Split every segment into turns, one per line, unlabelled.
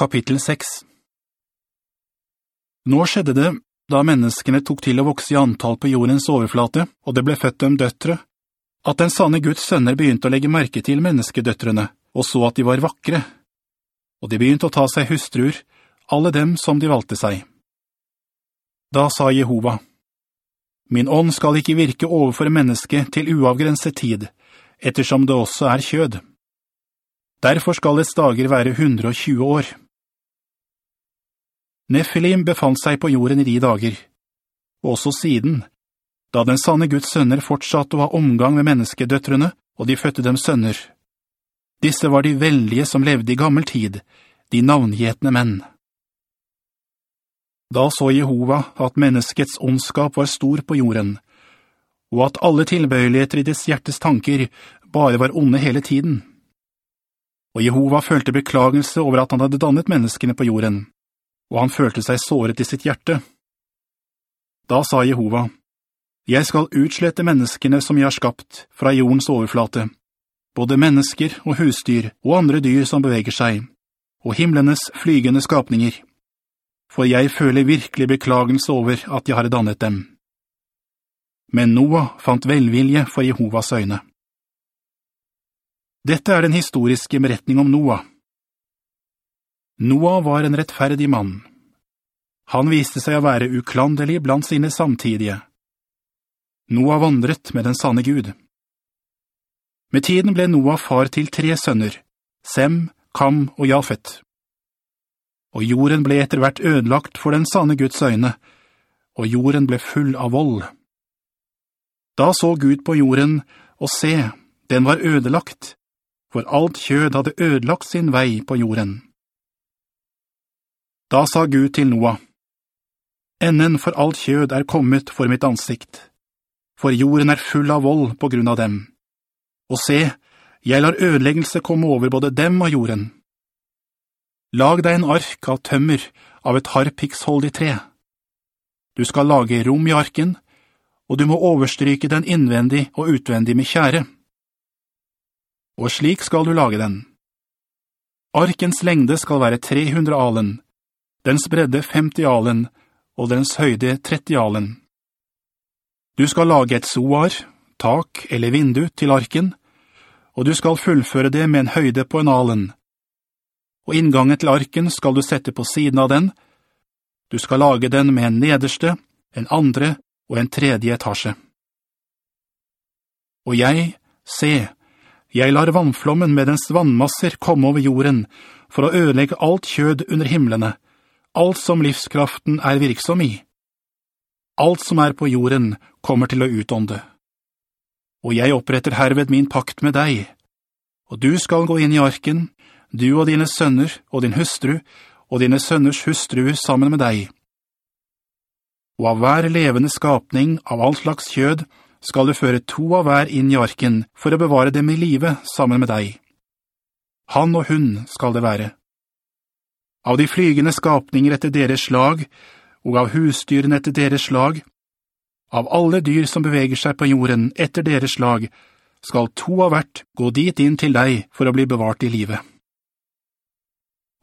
Kapittel 6 Nå skjedde det, da menneskene tok til å vokse i antall på jordens overflate, og det ble født dem døtre, at den sanne Guds sønner begynte å legge merke til menneskedøtrene, og så at de var vakre. Og de begynte å ta seg hustruer, alle dem som de valgte seg. Da sa Jehova, «Min ånd skal ikke virke overfor mennesket til uavgrenset tid, ettersom det også er kjød.» Derfor skal dets dager være 120 år. Nephilim befant seg på jorden i de dager, og også siden, da den sanne Guds sønner fortsatte å ha omgang med menneskedøtrene, og de fødte dem sønner. Disse var de veldige som levde i gammel tid, de navngjetne menn. Da så Jehova at menneskets ondskap var stor på jorden, og at alle tilbøyeligheter i dets hjertes tanker bare var onde hele tiden og Jehova følte beklagelse over at han hadde dannet menneskene på jorden, og han følte seg såret i sitt hjerte. Da sa Jehova, «Jeg skal utslette menneskene som jeg har skapt fra jordens overflate, både mennesker og husdyr og andre dyr som beveger seg, og himlenes flygende skapninger, for jeg føler virkelig beklagelse over at jeg har dannet dem.» Men Noah fant velvilje for Jehovas øyne. Dette er den historiske beretning om Noah. Noah var en rettferdig mann. Han viste seg å være uklandelig blant sine samtidige. Noah vandret med den sanne Gud. Med tiden ble Noah far til tre sønner, Sem, Kam og Jafet. Og jorden ble etter hvert ødelagt for den sanne Guds øyne, og jorden ble full av vold. Da så Gud på jorden, og se, den var ødelagt, for alt kjød hadde ødelagt sin vei på jorden. Da sa Gud til Noah, «Enden for alt kjød er kommet for mitt ansikt, for jorden er full av vold på grunn av dem. Og se, jeg lar ødeleggelse komme over både dem og jorden. Lag deg en ark av tømmer av et harpiksholdig tre. Du skal lage rom i arken, og du må overstryke den innvendig og utvendig med kjære.» og slik skal du lage den. Arkens lengde skal være 300 alen, dens bredde 50 alen, og dens høyde 30 alen. Du skal lage et soar, tak eller vindu til arken, og du skal fullføre det med en høyde på en alen. Og inngangen til arken skal du sette på siden av den. Du skal lage den med en nederste, en andre og en tredje etasje. Og jeg, se, jeg lar vannflommen med dens vannmasser komme over jorden, for å ødelegge alt kjød under himmelene, alt som livskraften er virksom i. Alt som er på jorden kommer til å utånde. Og jeg oppretter herved min pakt med deg, og du skal gå inn i arken, du og dine sønner og din hustru, og dine sønners hustruer sammen med deg. Og av hver levende skapning av all slags kjød skal du føre to av hver inn i arken for å bevare dem i livet sammen med deg. Han og hun skal det være. Av de flygende skapninger etter deres slag, og av husdyrene etter deres slag, av alle dyr som beveger seg på jorden etter deres slag, skal to av hvert gå dit inn til deg for å bli bevart i livet.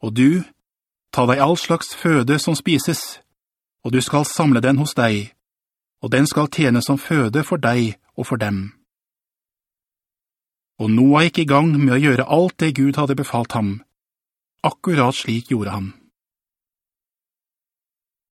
Og du, ta deg all slags føde som spises, og du skal samle den hos deg, og den skal tjene som føde for deg og for dem. Og Noah gikk i gang med å gjøre alt det Gud hadde befalt ham. Akkurat slik gjorde han.